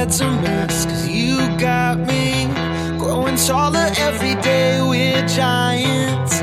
head's a mess, cause you got me growing taller every day. We're giants.